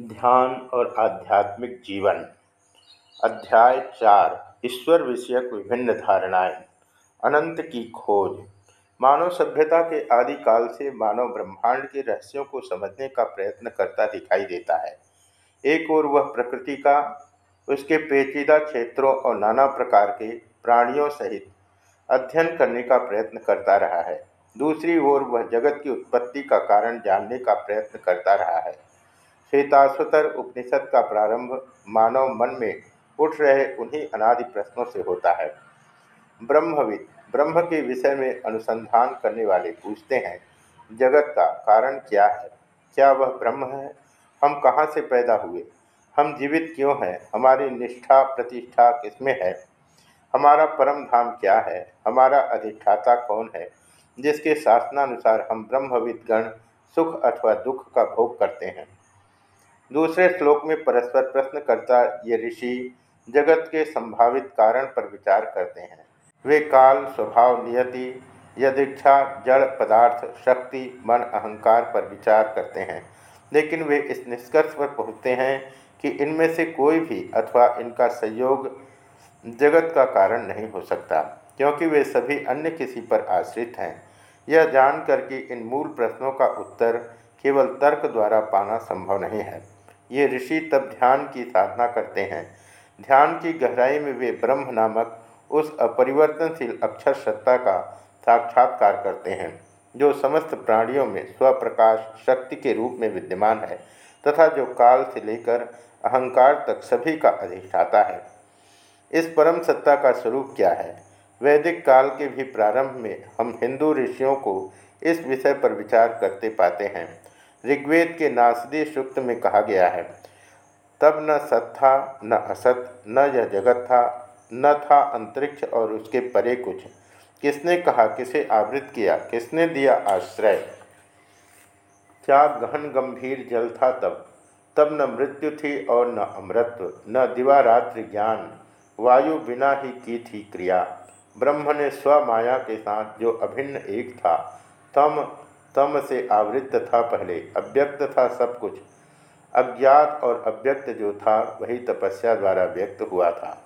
ध्यान और आध्यात्मिक जीवन। अध्याय चार, ईश्वर विषयक विभिन्न धारणाएँ। अनंत की खोज। मानव सभ्यता के आदिकाल से मानव ब्रह्मांड के रहस्यों को समझने का प्रयत्न करता दिखाई देता है। एक ओर वह प्रकृति का, उसके पेचीदा क्षेत्रों और नाना प्रकार के प्राणियों सहित अध्ययन करने का प्रयत्न करता रहा है। दूसरी ओर वह जगत की उत्पत्ति का कारण जानने का प्रयत्न करता रहा है। श्वेताश्वतर उपनिषद का प्रारंभ मानव मन में उठ रहे उन्हीं अनादि प्रश्नों से होता है। ब्रह्मविद, ब्रह्म के विषय में अनुसंधान करने वाले पूछते हैं, जगत का कारण क्या है? क्या वह ब्रह्म है? हम कहाँ से पैदा हुए? हम जीवित क्यों हैं? हमारी निष्ठा प्रतिष्ठा किसमें है? हमारा परम धाम क्या है? हमारा अधिष्ठाता कौन है? जिसके शासनानुसार हम ब्रह्मविद गण सुख अथवा दुख का भोग करते हैं। दूसरे श्लोक में परस्पर प्रश्न करता ये ऋषि जगत के संभावित कारण पर विचार करते हैं। वे काल, स्वभाव, नियति, यदीक्षा, जड़, पदार्थ, शक्ति, मन, अहंकार पर विचार करते हैं। लेकिन वे इस निष्कर्ष पर पहुँचते हैं कि इनमें से कोई भी अथवा इनका संयोग जगत का कारण नहीं हो सकता, क्योंकि वे सभी अन्य किसी पर आश्रित हैं। यह जानकर कि इन मूल प्रश्नों का उत्तर केवल तर्क द्वारा पाना संभव नहीं है। ये ऋषि तब ध्यान की साधना करते हैं। ध्यान की गहराई में वे ब्रह्म नामक उस अपरिवर्तनशील अक्षर सत्ता का साक्षात्कार करते हैं, जो समस्त प्राणियों में स्वप्रकाश, शक्ति के रूप में विद्यमान है तथा जो काल से लेकर अहंकार तक सभी का अधिष्ठाता है। इस परम सत्ता का स्वरूप क्या है? वैदिक काल के भी प्रारंभ में हम हिंदू ऋषियों को इस विषय पर विचार करते पाते हैं। ऋग्वेद के नासदी सूक्त में कहा गया है। तब न सत था, न असत, न यह जगत था, न था अंतरिक्ष और उसके परे कुछ। किसने कहा, किसे आवृत किया, किसने दिया आश्रय? क्या गहन गंभीर जल था तब? तब न मृत्यु थी और न अमृत्व न दिवारात्रि ज्ञान। वायु बिना ही की थी क्रिया। ब्रह्म ने स्वमाया के साथ जो अभिन्न एक था, तम तम से आवृत्त था पहले, अव्यक्त था सब कुछ। अज्ञात और अव्यक्त जो था, वही तपस्या द्वारा व्यक्त हुआ था।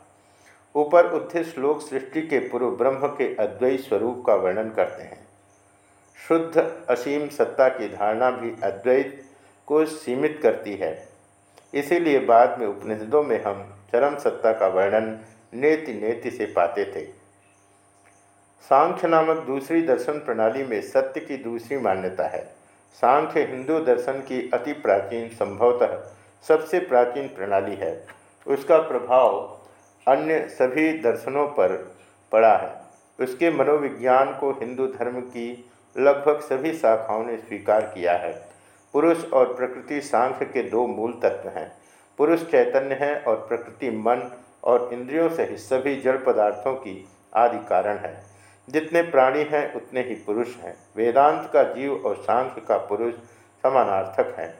ऊपर उत्थित श्लोक सृष्टि के पूर्व ब्रह्म के अद्वैत स्वरूप का वर्णन करते हैं। शुद्ध असीम सत्ता की धारणा भी अद्वैत को सीमित करती है। इसीलिए बाद में उपनिषदों में हम चरम सत्ता का वर्णन नेति नेति से पाते थे। सांख्य नामक दूसरी दर्शन प्रणाली में सत्य की दूसरी मान्यता है। सांख्य हिंदू दर्शन की अति प्राचीन, संभवतः सबसे प्राचीन प्रणाली है। उसका प्रभाव अन्य सभी दर्शनों पर पड़ा है। उसके मनोविज्ञान को हिंदू धर्म की लगभग सभी शाखाओं ने स्वीकार किया है। पुरुष और प्रकृति सांख्य के दो मूल तत्व हैं। पुरुष चैतन्य है और प्रकृति मन और इंद्रियों सहित सभी जड़ पदार्थों की आदि कारण है। जितने प्राणी हैं, उतने ही पुरुष हैं। वेदांत का जीव और सांख्य का पुरुष समानार्थक है।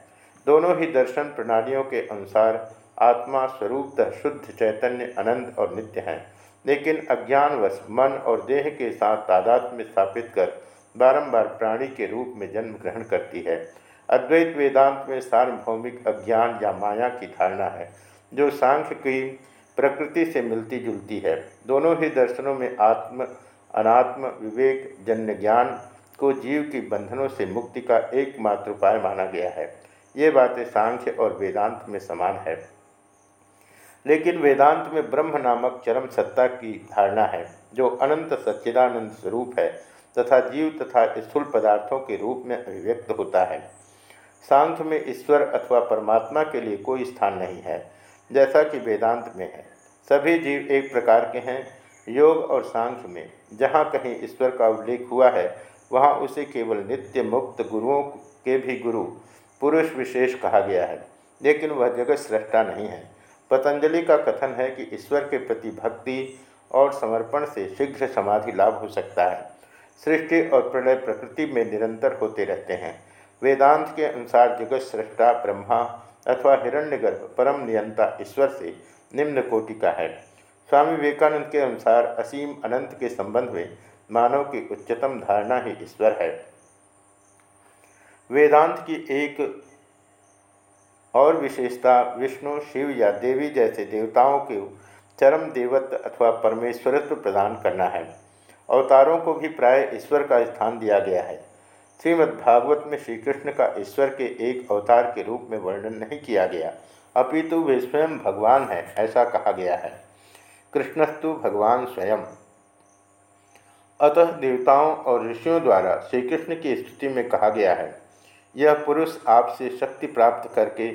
दोनों ही दर्शन प्रणालियों के अनुसार आत्मा स्वरूपतः शुद्ध, चैतन्य, अनंत और नित्य हैं। लेकिन अज्ञानवश मन और देह के साथ तादाद में स्थापित कर बारंबार प्राणी के रूप में जन्म ग्रहण करती है। अद्वैत वेदांत में सार्वभौमिक अज्ञान या माया की धारणा है, जो सांख्य की प्रकृति से मिलती जुलती है। दोनों ही दर्शनों में आत्म अनात्म विवेक जन्य ज्ञान को जीव की बंधनों से मुक्ति का एकमात्र उपाय माना गया है। ये बातें सांख्य और वेदांत में समान है। लेकिन वेदांत में ब्रह्म नामक चरम सत्ता की धारणा है, जो अनंत सच्चिदानंद स्वरूप है तथा जीव तथा स्थूल पदार्थों के रूप में अभिव्यक्त होता है। सांख्य में ईश्वर अथवा परमात्मा के लिए कोई स्थान नहीं है, जैसा कि वेदांत में है। सभी जीव एक प्रकार के हैं, योग और सांख्य में। जहाँ कहीं ईश्वर का उल्लेख हुआ है, वहाँ उसे केवल नित्य मुक्त गुरुओं के भी गुरु, पुरुष विशेष कहा गया है। लेकिन वह जगत सृष्टा नहीं है। पतंजलि का कथन है कि ईश्वर के प्रति भक्ति और समर्पण से शीघ्र समाधि लाभ हो सकता है। सृष्टि और प्रलय प्रकृति में निरंतर होते रहते हैं। वेदांत के अनुसार जगत सृष्टा ब्रह्मा अथवा हिरण्यगर्भ परम नियंता ईश्वर से निम्न कोटि का है। स्वामी विवेकानंद के अनुसार असीम अनंत के संबंध में मानव की उच्चतम धारणा ही ईश्वर है। वेदांत की एक और विशेषता विष्णु, शिव या देवी जैसे देवताओं के चरम देवत्व अथवा परमेश्वरत्व प्रदान करना है। अवतारों को भी प्राय ईश्वर का स्थान दिया गया है। श्रीमद्भागवत में श्री कृष्ण का ईश्वर के एक अवतार के रूप में वर्णन नहीं किया गया। अपितु वे स्वयं भगवान है, ऐसा कहा गया है। कृष्णस्तु भगवान स्वयं। अतः देवताओं और ऋषियों द्वारा श्री कृष्ण की स्तुति में कहा गया है, यह पुरुष आपसे शक्ति प्राप्त करके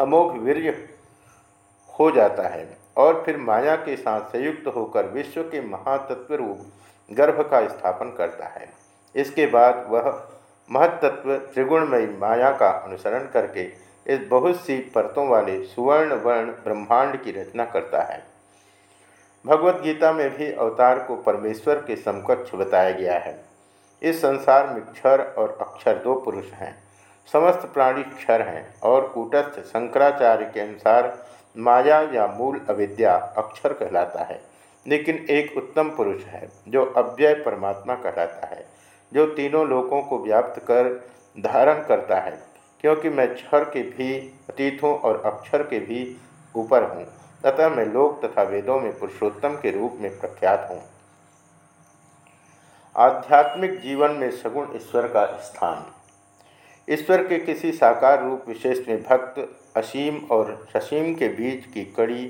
अमोघ वीर्य हो जाता है और फिर माया के साथ संयुक्त होकर विश्व के महातत्व रूप गर्भ का स्थापन करता है। इसके बाद वह महतत्व त्रिगुणमयी माया का अनुसरण करके इस बहुत सी परतों वाले सुवर्ण, वर्ण, ब्रह्मांड की रचना करता है। भगवत गीता में भी अवतार को परमेश्वर के समकक्ष बताया गया है। इस संसार में क्षर और अक्षर दो पुरुष हैं। समस्त प्राणी क्षर हैं और कूटस्थ शंकराचार्य के अनुसार माया या मूल अविद्या अक्षर कहलाता है। लेकिन एक उत्तम पुरुष है, जो अव्यय परमात्मा कहलाता है, जो तीनों लोकों को व्याप्त कर धारण करता है, क्योंकि मैं क्षर के भी, अतीत हूँ और अक्षर के भी ऊपर हूँ। अतः मैं लोक तथा वेदों में पुरुषोत्तम के रूप में प्रख्यात हूँ। आध्यात्मिक जीवन में सगुण ईश्वर का स्थान। ईश्वर के किसी साकार रूप विशेष में भक्त, असीम और ससीम के बीच की कड़ी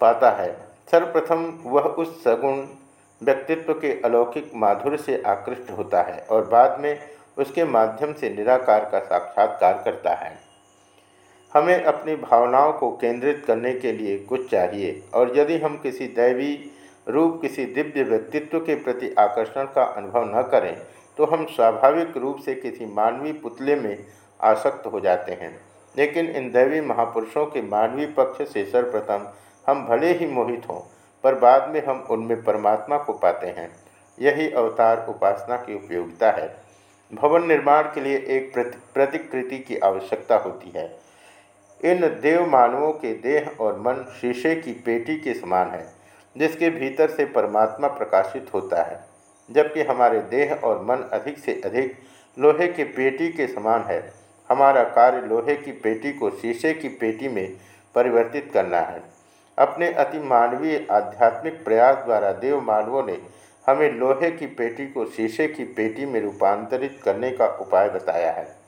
पाता है। सर्वप्रथम वह उस सगुण व्यक्तित्व के अलौकिक माधुर्य से आकृष्ट होता है और बाद में उसके माध्यम से निराकार का साक्षात्कार करता है। हमें अपनी भावनाओं को केंद्रित करने के लिए कुछ चाहिए। और यदि हम किसी दैवी रूप, किसी दिव्य व्यक्तित्व के प्रति आकर्षण का अनुभव न करें तो हम स्वाभाविक रूप से किसी मानवीय पुतले में आसक्त हो जाते हैं। लेकिन इन दैवी महापुरुषों के मानवीय पक्ष से सर्वप्रथम हम भले ही मोहित हों, पर बाद में हम उनमें परमात्मा को पाते हैं। यही अवतार उपासना की उपयोगिता है। भवन निर्माण के लिए एक प्रतिकृति की आवश्यकता होती है। इन देव मानवों के देह और मन शीशे की पेटी के समान है, जिसके भीतर से परमात्मा प्रकाशित होता है, जबकि हमारे देह और मन अधिक से अधिक लोहे के पेटी के समान है। हमारा कार्य लोहे की पेटी को शीशे की पेटी में परिवर्तित करना है। अपने अति मानवीय आध्यात्मिक प्रयास द्वारा देव मानवों ने हमें लोहे की पेटी को शीशे की पेटी में रूपांतरित करने का उपाय बताया है।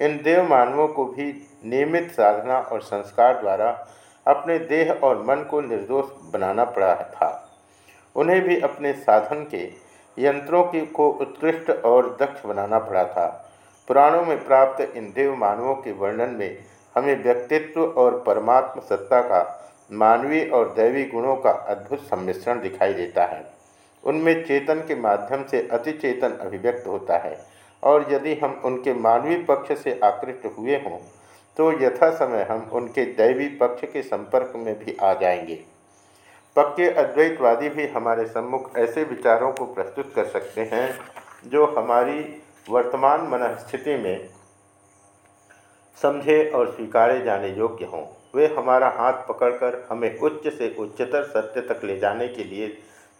इन देव मानवों को भी नियमित साधना और संस्कार द्वारा अपने देह और मन को निर्दोष बनाना पड़ा था। उन्हें भी अपने साधन के यंत्रों की को उत्कृष्ट और दक्ष बनाना पड़ा था। पुराणों में प्राप्त इन देव मानवों के वर्णन में हमें व्यक्तित्व और परमात्म सत्ता का, मानवीय और दैवी गुणों का अद्भुत सम्मिश्रण दिखाई देता है। उनमें चेतन के माध्यम से अति चेतन अभिव्यक्त होता है। और यदि हम उनके मानवीय पक्ष से आकृष्ट हुए हों तो यथा समय हम उनके दैवी पक्ष के संपर्क में भी आ जाएँगे। पक्के अद्वैतवादी भी हमारे सम्मुख ऐसे विचारों को प्रस्तुत कर सकते हैं, जो हमारी वर्तमान मनस्थिति में समझे और स्वीकारे जाने योग्य हों। वे हमारा हाथ पकड़कर हमें उच्च से उच्चतर सत्य तक ले जाने के लिए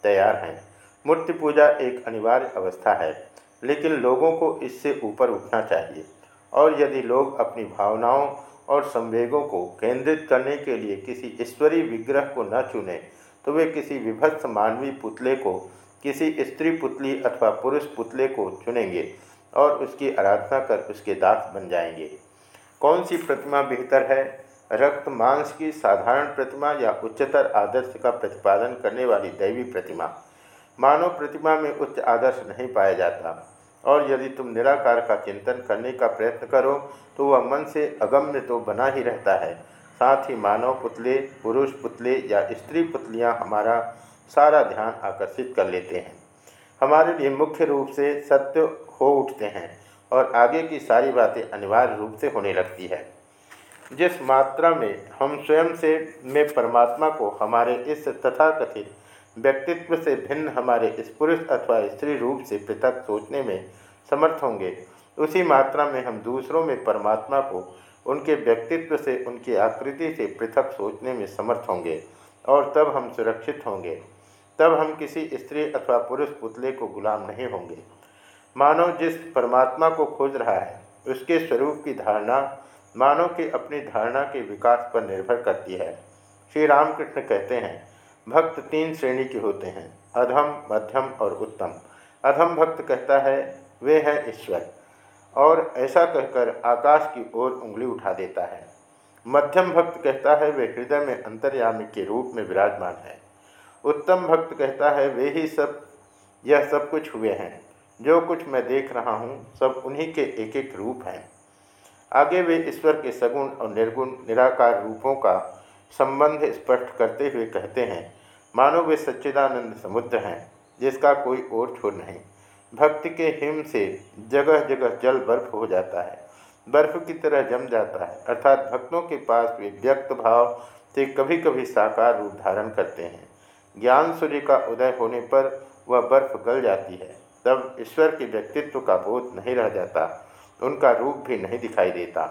तैयार हैं। मूर्ति पूजा एक अनिवार्य अवस्था है। लेकिन लोगों को इससे ऊपर उठना चाहिए। और यदि लोग अपनी भावनाओं और संवेगों को केंद्रित करने के लिए किसी ईश्वरीय विग्रह को न चुने तो वे किसी विभत्स मानवीय पुतले को, किसी स्त्री पुतली अथवा पुरुष पुतले को चुनेंगे और उसकी आराधना कर उसके दास बन जाएँगे। कौन सी प्रतिमा बेहतर है? रक्त मांस की साधारण प्रतिमा या उच्चतर आदर्श का प्रतिपादन करने वाली दैवी प्रतिमा? मानव प्रतिमा में उच्च आदर्श नहीं पाया जाता। और यदि तुम निराकार का चिंतन करने का प्रयत्न करो तो वह मन से अगम्य तो बना ही रहता है। साथ ही मानव पुतले, पुरुष पुतले या स्त्री पुतलियाँ हमारा सारा ध्यान आकर्षित कर लेते हैं। हमारे लिए मुख्य रूप से सत्य हो उठते हैं और आगे की सारी बातें अनिवार्य रूप से होने लगती है। जिस मात्रा में हम स्वयं से, में परमात्मा को हमारे इस तथाकथित व्यक्तित्व से भिन्न हमारे इस पुरुष अथवा स्त्री रूप से पृथक सोचने में समर्थ होंगे। उसी मात्रा में हम दूसरों में परमात्मा को, उनके व्यक्तित्व से, उनकी आकृति से पृथक सोचने में समर्थ होंगे और तब हम सुरक्षित होंगे। तब हम किसी स्त्री अथवा पुरुष पुतले को गुलाम नहीं होंगे। मानव जिस परमात्मा को खोज रहा है, उसके स्वरूप की धारणा मानव की अपनी धारणा के विकास पर निर्भर करती है। श्री रामकृष्ण कहते हैं भक्त तीन श्रेणी के होते हैं, अधम, मध्यम और उत्तम। अधम भक्त कहता है, वे है ईश्वर। और ऐसा कहकर आकाश की ओर उंगली उठा देता है। मध्यम भक्त कहता है, वे हृदय में अंतर्यामी के रूप में विराजमान है। उत्तम भक्त कहता है, वे ही सब, यह सब कुछ हुए हैं। जो कुछ मैं देख रहा हूँ, सब उन्हीं के एक एक रूप हैं। आगे वे ईश्वर के सगुण और निर्गुण, निराकार रूपों का संबंध स्पष्ट करते हुए कहते हैं मानो वे सच्चिदानंद समुद्र हैं, जिसका कोई और छोर नहीं। भक्ति के हिम से जगह जगह जल बर्फ़ हो जाता है। बर्फ़ की तरह जम जाता है, अर्थात भक्तों के पास वे व्यक्त भाव से कभी कभी साकार रूप धारण करते हैं। ज्ञान सूर्य का उदय होने पर वह बर्फ़ गल जाती है। तब ईश्वर के व्यक्तित्व का बोध नहीं रह जाता, उनका रूप भी नहीं दिखाई देता।